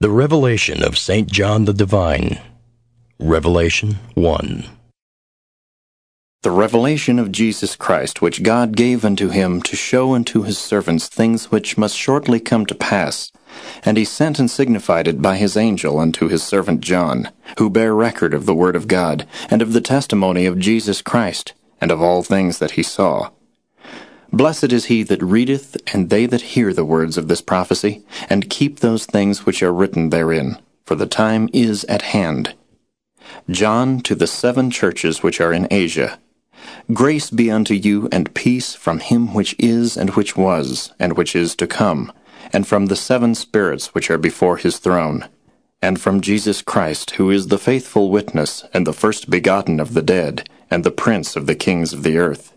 The Revelation of St. John the Divine. Revelation 1. The revelation of Jesus Christ, which God gave unto him to show unto his servants things which must shortly come to pass. And he sent and signified it by his angel unto his servant John, who bare record of the word of God, and of the testimony of Jesus Christ, and of all things that he saw. Blessed is he that readeth, and they that hear the words of this prophecy, and keep those things which are written therein, for the time is at hand. John to the seven churches which are in Asia. Grace be unto you and peace from him which is, and which was, and which is to come, and from the seven spirits which are before his throne, and from Jesus Christ, who is the faithful witness, and the first begotten of the dead, and the prince of the kings of the earth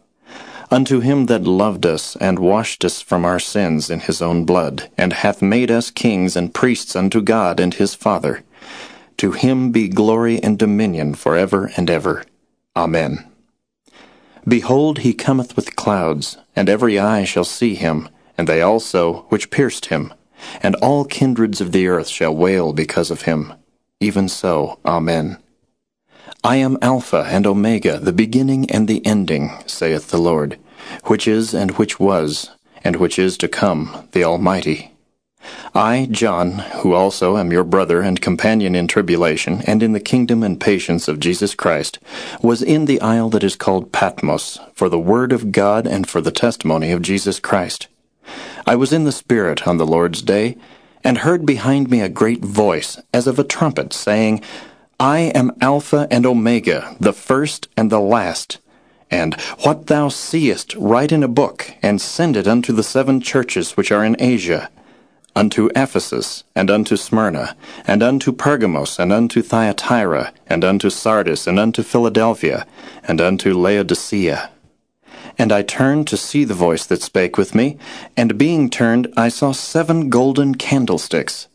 unto him that loved us, and washed us from our sins in his own blood, and hath made us kings and priests unto God and his Father. To him be glory and dominion for ever and ever. Amen. Behold, he cometh with clouds, and every eye shall see him, and they also which pierced him, and all kindreds of the earth shall wail because of him. Even so, Amen. I am Alpha and Omega, the beginning and the ending, saith the Lord, which is and which was, and which is to come, the Almighty. I, John, who also am your brother and companion in tribulation, and in the kingdom and patience of Jesus Christ, was in the isle that is called Patmos, for the word of God and for the testimony of Jesus Christ. I was in the Spirit on the Lord's day, and heard behind me a great voice, as of a trumpet, saying, I am Alpha and Omega, the first and the last. And what thou seest, write in a book, and send it unto the seven churches which are in Asia, unto Ephesus, and unto Smyrna, and unto Pergamos, and unto Thyatira, and unto Sardis, and unto Philadelphia, and unto Laodicea. And I turned to see the voice that spake with me, and being turned, I saw seven golden candlesticks.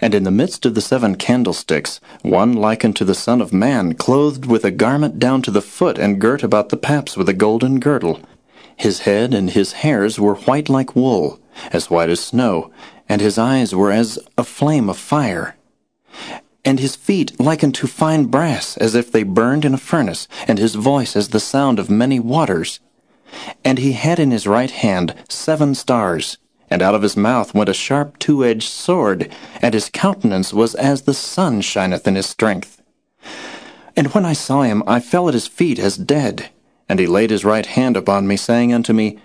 And in the midst of the seven candlesticks, one like unto the Son of Man, clothed with a garment down to the foot, and girt about the paps with a golden girdle. His head and his hairs were white like wool, as white as snow, and his eyes were as a flame of fire. And his feet like unto fine brass, as if they burned in a furnace, and his voice as the sound of many waters. And he had in his right hand seven stars and out of his mouth went a sharp two edged sword, and his countenance was as the sun shineth in his strength. And when I saw him, I fell at his feet as dead. And he laid his right hand upon me, saying unto me,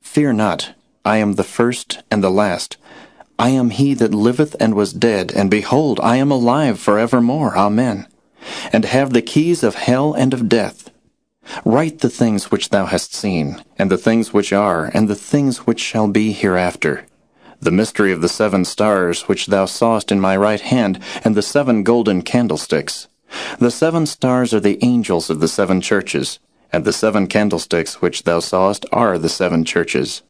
Fear not, I am the first and the last. I am he that liveth and was dead, and behold, I am alive for evermore. Amen. And have the keys of hell and of death. Write the things which thou hast seen, and the things which are, and the things which shall be hereafter. The mystery of the seven stars which thou sawest in my right hand, and the seven golden candlesticks. The seven stars are the angels of the seven churches, and the seven candlesticks which thou sawest are the seven churches.